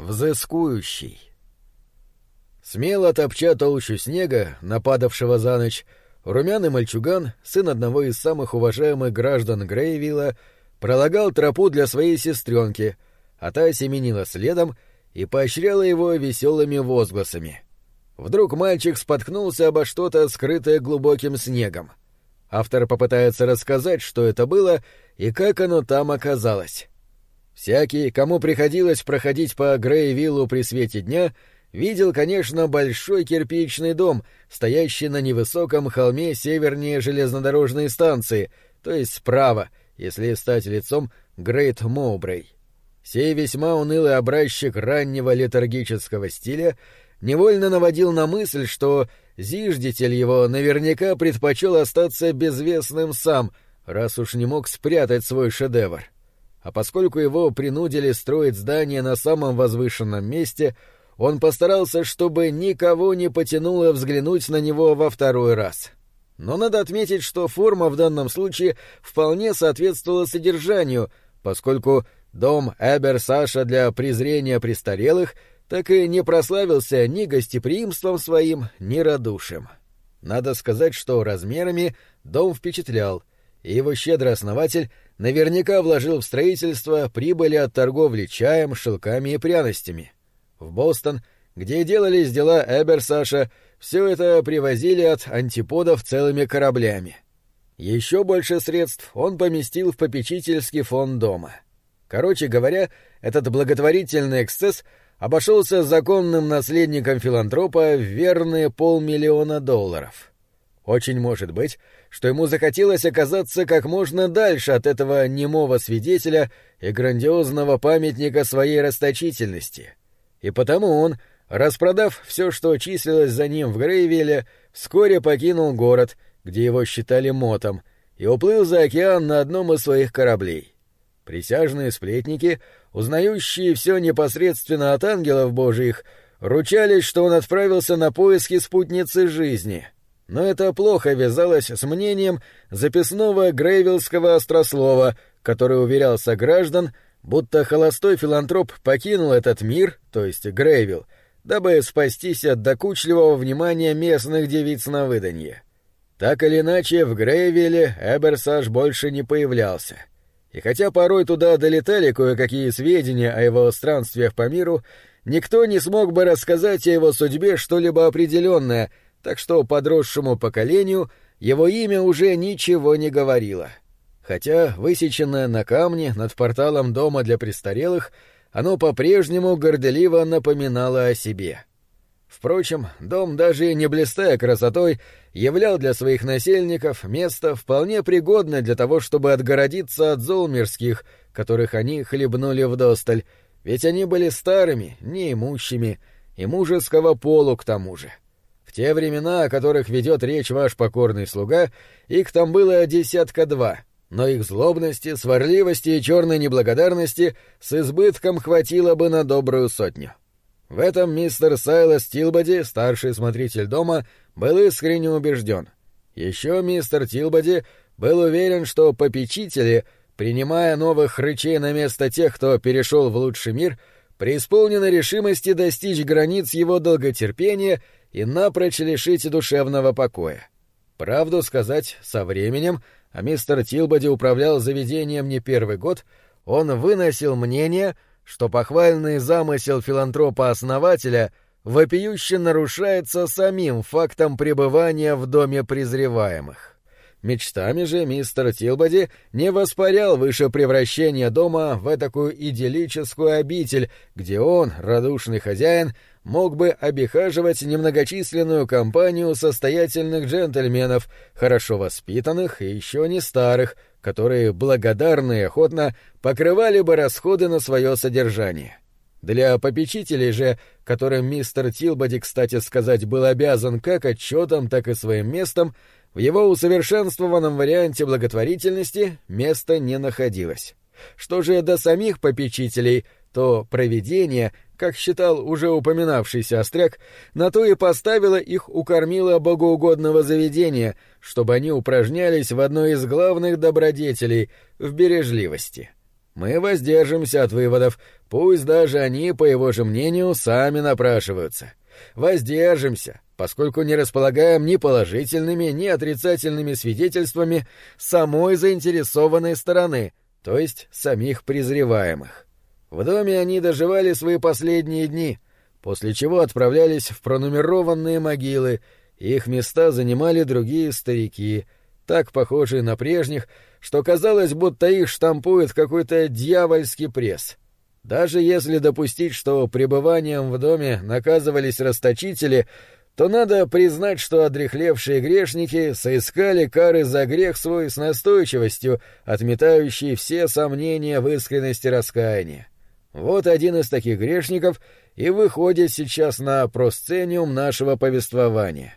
Взыскующий. Смело топча толщу снега, нападавшего за ночь, румяный мальчуган, сын одного из самых уважаемых граждан Грейвилла, пролагал тропу для своей сестренки, а та семенила следом и поощряла его веселыми возгласами. Вдруг мальчик споткнулся обо что-то, скрытое глубоким снегом. Автор попытается рассказать, что это было и как оно там оказалось. Всякий, кому приходилось проходить по Грейвиллу при свете дня, видел, конечно, большой кирпичный дом, стоящий на невысоком холме севернее железнодорожной станции, то есть справа, если стать лицом Грейт Моубрей. Сей весьма унылый образчик раннего летаргического стиля невольно наводил на мысль, что зиждитель его наверняка предпочел остаться безвестным сам, раз уж не мог спрятать свой шедевр а поскольку его принудили строить здание на самом возвышенном месте, он постарался, чтобы никого не потянуло взглянуть на него во второй раз. Но надо отметить, что форма в данном случае вполне соответствовала содержанию, поскольку дом Эбер Саша для презрения престарелых так и не прославился ни гостеприимством своим, ни радушием. Надо сказать, что размерами дом впечатлял, и его щедрый основатель наверняка вложил в строительство прибыли от торговли чаем, шелками и пряностями. В Бостон, где делались дела Эберсаша, все это привозили от антиподов целыми кораблями. Еще больше средств он поместил в попечительский фонд дома. Короче говоря, этот благотворительный эксцесс обошелся законным наследником филантропа в верные полмиллиона долларов. Очень может быть, что ему захотелось оказаться как можно дальше от этого немого свидетеля и грандиозного памятника своей расточительности. И потому он, распродав все, что числилось за ним в Грейвилле, вскоре покинул город, где его считали мотом, и уплыл за океан на одном из своих кораблей. Присяжные сплетники, узнающие все непосредственно от ангелов божьих, ручались, что он отправился на поиски спутницы жизни — но это плохо вязалось с мнением записного грейвиллского острослова, который уверял сограждан, будто холостой филантроп покинул этот мир, то есть Грейвилл, дабы спастись от докучливого внимания местных девиц на выданье. Так или иначе, в Грейвилле Эберсаж больше не появлялся. И хотя порой туда долетали кое-какие сведения о его странствиях по миру, никто не смог бы рассказать о его судьбе что-либо определенное — так что подросшему поколению его имя уже ничего не говорило. Хотя, высеченное на камне над порталом дома для престарелых, оно по-прежнему горделиво напоминало о себе. Впрочем, дом, даже не блистая красотой, являл для своих насельников место вполне пригодное для того, чтобы отгородиться от зол мирских, которых они хлебнули вдосталь, ведь они были старыми, неимущими и мужеского полу к тому же. В те времена, о которых ведет речь ваш покорный слуга, их там было десятка два, но их злобности, сварливости и черной неблагодарности с избытком хватило бы на добрую сотню. В этом мистер Сайлас Тилбоди, старший смотритель дома, был искренне убежден. Еще мистер Тилбоди был уверен, что попечители, принимая новых рычей на место тех, кто перешел в лучший мир, преисполнены решимости достичь границ его долготерпения и напрочь лишить душевного покоя. Правду сказать, со временем, а мистер Тилбоди управлял заведением не первый год, он выносил мнение, что похвальный замысел филантропа-основателя вопиюще нарушается самим фактом пребывания в доме презреваемых. Мечтами же мистер Тилбоди не воспарял выше превращения дома в такую идиллическую обитель, где он, радушный хозяин, мог бы обихаживать немногочисленную компанию состоятельных джентльменов, хорошо воспитанных и еще не старых, которые благодарно и охотно покрывали бы расходы на свое содержание. Для попечителей же, которым мистер Тилбоди, кстати сказать, был обязан как отчетом, так и своим местом, в его усовершенствованном варианте благотворительности места не находилось. Что же до самих попечителей, то проведение — как считал уже упоминавшийся остряк, на то и поставила их у кормила богоугодного заведения, чтобы они упражнялись в одной из главных добродетелей — в бережливости. Мы воздержимся от выводов, пусть даже они, по его же мнению, сами напрашиваются. Воздержимся, поскольку не располагаем ни положительными, ни отрицательными свидетельствами самой заинтересованной стороны, то есть самих презреваемых. В доме они доживали свои последние дни, после чего отправлялись в пронумерованные могилы, их места занимали другие старики, так похожие на прежних, что казалось, будто их штампует какой-то дьявольский пресс. Даже если допустить, что пребыванием в доме наказывались расточители, то надо признать, что одрехлевшие грешники соискали кары за грех свой с настойчивостью, отметающей все сомнения в искренности раскаяния. Вот один из таких грешников и выходит сейчас на просцениум нашего повествования.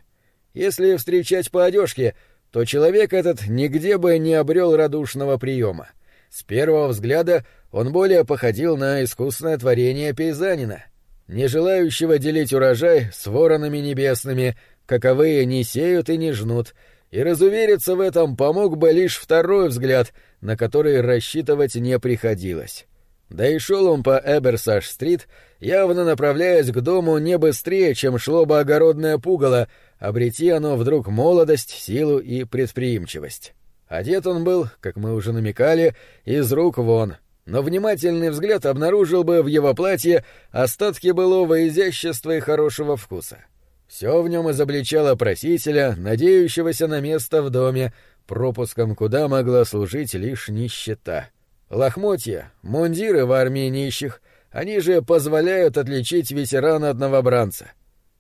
Если встречать по одежке, то человек этот нигде бы не обрел радушного приема. С первого взгляда он более походил на искусное творение пейзанина, не желающего делить урожай с воронами небесными, каковые не сеют и не жнут, и разувериться в этом помог бы лишь второй взгляд, на который рассчитывать не приходилось. Да и шел он по Эберсаш-стрит, явно направляясь к дому не быстрее, чем шло бы огородное пугало, обрети оно вдруг молодость, силу и предприимчивость. Одет он был, как мы уже намекали, из рук вон, но внимательный взгляд обнаружил бы в его платье остатки былого изящества и хорошего вкуса. Все в нем изобличало просителя, надеющегося на место в доме, пропуском куда могла служить лишь нищета. Лохмотья, мундиры в армии нищих, они же позволяют отличить ветерана от новобранца.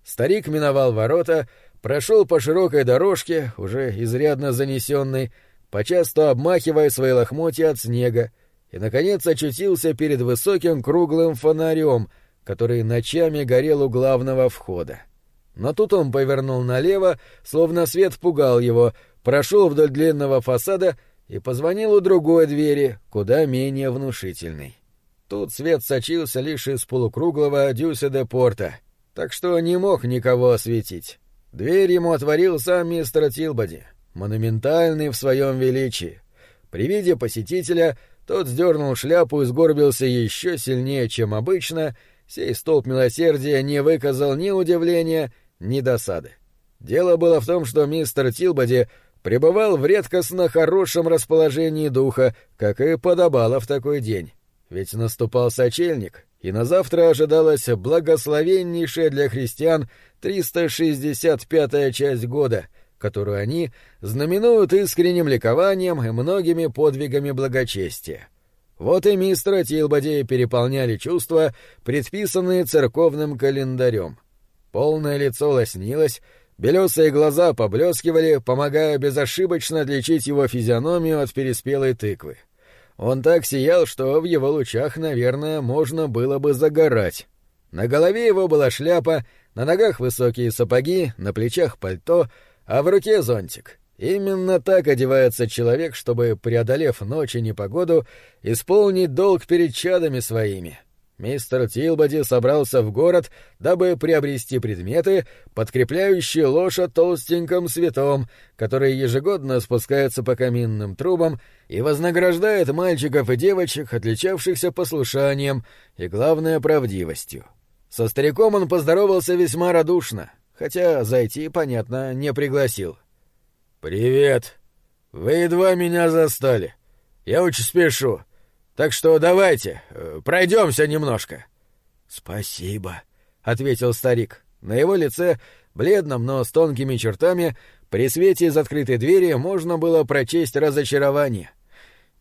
Старик миновал ворота, прошел по широкой дорожке, уже изрядно занесенной, почасту обмахивая свои лохмотья от снега, и, наконец, очутился перед высоким круглым фонарем, который ночами горел у главного входа. Но тут он повернул налево, словно свет пугал его, прошел вдоль длинного фасада и позвонил у другой двери, куда менее внушительной. Тут свет сочился лишь из полукруглого дюся де порта, так что не мог никого осветить. Дверь ему отворил сам мистер Тилбоди, монументальный в своем величии. При виде посетителя — тот сдернул шляпу и сгорбился еще сильнее, чем обычно, сей столб милосердия не выказал ни удивления, ни досады. Дело было в том, что мистер Тилбоди пребывал в редкостно хорошем расположении духа, как и подобало в такой день. Ведь наступал сочельник, и на завтра ожидалась благословеннейшая для христиан 365-я часть года — которую они знаменуют искренним ликованием и многими подвигами благочестия. Вот и мистера Тилбоди переполняли чувства, предписанные церковным календарем. Полное лицо лоснилось, белесые глаза поблескивали, помогая безошибочно отличить его физиономию от переспелой тыквы. Он так сиял, что в его лучах, наверное, можно было бы загорать. На голове его была шляпа, на ногах высокие сапоги, на плечах пальто — а в руке зонтик. Именно так одевается человек, чтобы, преодолев ночь и непогоду, исполнить долг перед чадами своими. Мистер Тилбоди собрался в город, дабы приобрести предметы, подкрепляющие лошадь толстеньким светом, который ежегодно спускается по каминным трубам и вознаграждает мальчиков и девочек, отличавшихся послушанием и, главное, правдивостью. Со стариком он поздоровался весьма радушно, хотя зайти, понятно, не пригласил. «Привет. Вы едва меня застали. Я очень спешу. Так что давайте, э, пройдемся немножко». «Спасибо», — ответил старик. На его лице, бледном, но с тонкими чертами, при свете из открытой двери можно было прочесть разочарование.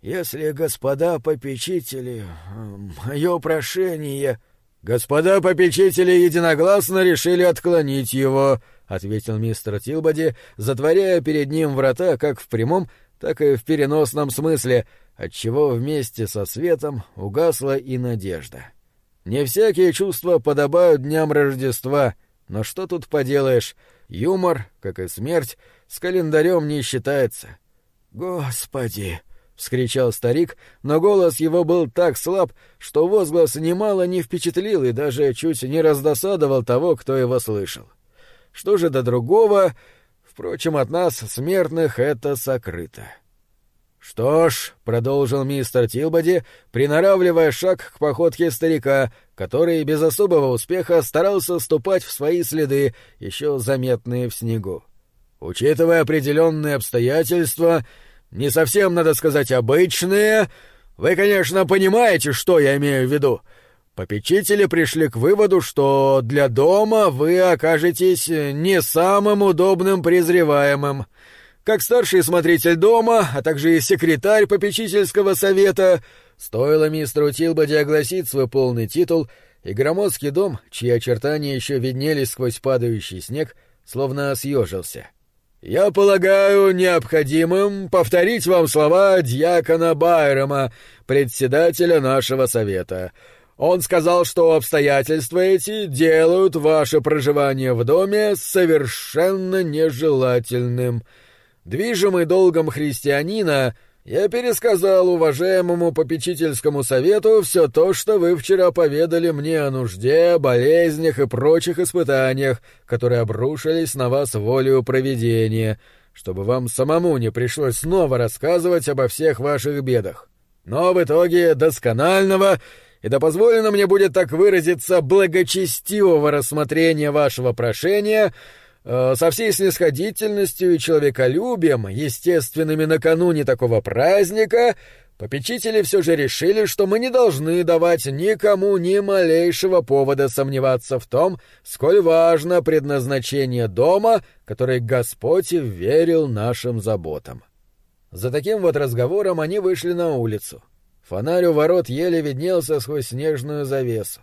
«Если господа попечители, мое прошение...» «Господа попечители единогласно решили отклонить его», — ответил мистер Тилбоди, затворяя перед ним врата как в прямом, так и в переносном смысле, отчего вместе со светом угасла и надежда. Не всякие чувства подобают дням Рождества, но что тут поделаешь, юмор, как и смерть, с календарем не считается. «Господи!» — вскричал старик, но голос его был так слаб, что возглас немало не впечатлил и даже чуть не раздосадовал того, кто его слышал. Что же до другого, впрочем, от нас, смертных, это сокрыто. «Что ж», — продолжил мистер Тилбоди, приноравливая шаг к походке старика, который без особого успеха старался ступать в свои следы, еще заметные в снегу. «Учитывая определенные обстоятельства, не совсем, надо сказать, обычные, вы, конечно, понимаете, что я имею в виду. Попечители пришли к выводу, что для дома вы окажетесь не самым удобным презреваемым». Как старший смотритель дома, а также и секретарь попечительского совета, стоило мистеру Тилбоди огласить свой полный титул, и громоздкий дом, чьи очертания еще виднелись сквозь падающий снег, словно съежился. «Я полагаю необходимым повторить вам слова дьякона Байрама, председателя нашего совета». Он сказал, что обстоятельства эти делают ваше проживание в доме совершенно нежелательным. Движимый долгом христианина, я пересказал уважаемому попечительскому совету все то, что вы вчера поведали мне о нужде, болезнях и прочих испытаниях, которые обрушились на вас волею провидения, чтобы вам самому не пришлось снова рассказывать обо всех ваших бедах. Но в итоге досконального и да позволено мне будет так выразиться благочестивого рассмотрения вашего прошения — со всей снисходительностью и человеколюбием, естественными накануне такого праздника, попечители все же решили, что мы не должны давать никому ни малейшего повода сомневаться в том, сколь важно предназначение дома, который Господь верил нашим заботам. За таким вот разговором они вышли на улицу. Фонарь у ворот еле виднелся сквозь снежную завесу.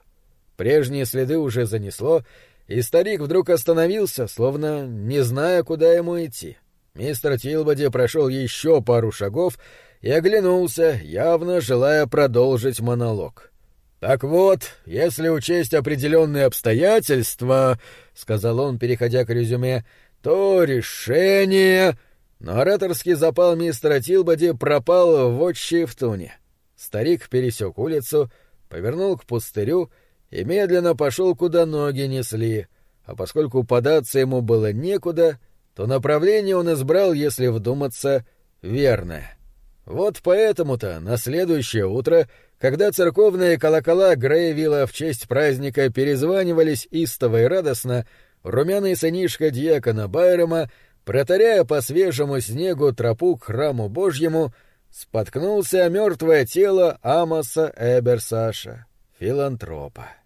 Прежние следы уже занесло, и старик вдруг остановился, словно не зная, куда ему идти. Мистер Тилбоди прошел еще пару шагов и оглянулся, явно желая продолжить монолог. «Так вот, если учесть определенные обстоятельства, — сказал он, переходя к резюме, — то решение...» Но ораторский запал мистера Тилбоди пропал в отче в туне. Старик пересек улицу, повернул к пустырю и медленно пошел, куда ноги несли, а поскольку податься ему было некуда, то направление он избрал, если вдуматься, верное. Вот поэтому-то на следующее утро, когда церковные колокола Грейвилла в честь праздника перезванивались истово и радостно, румяный сынишка дьякона Байрема, протаряя по свежему снегу тропу к храму Божьему, споткнулся о мертвое тело Амоса Эберсаша, филантропа.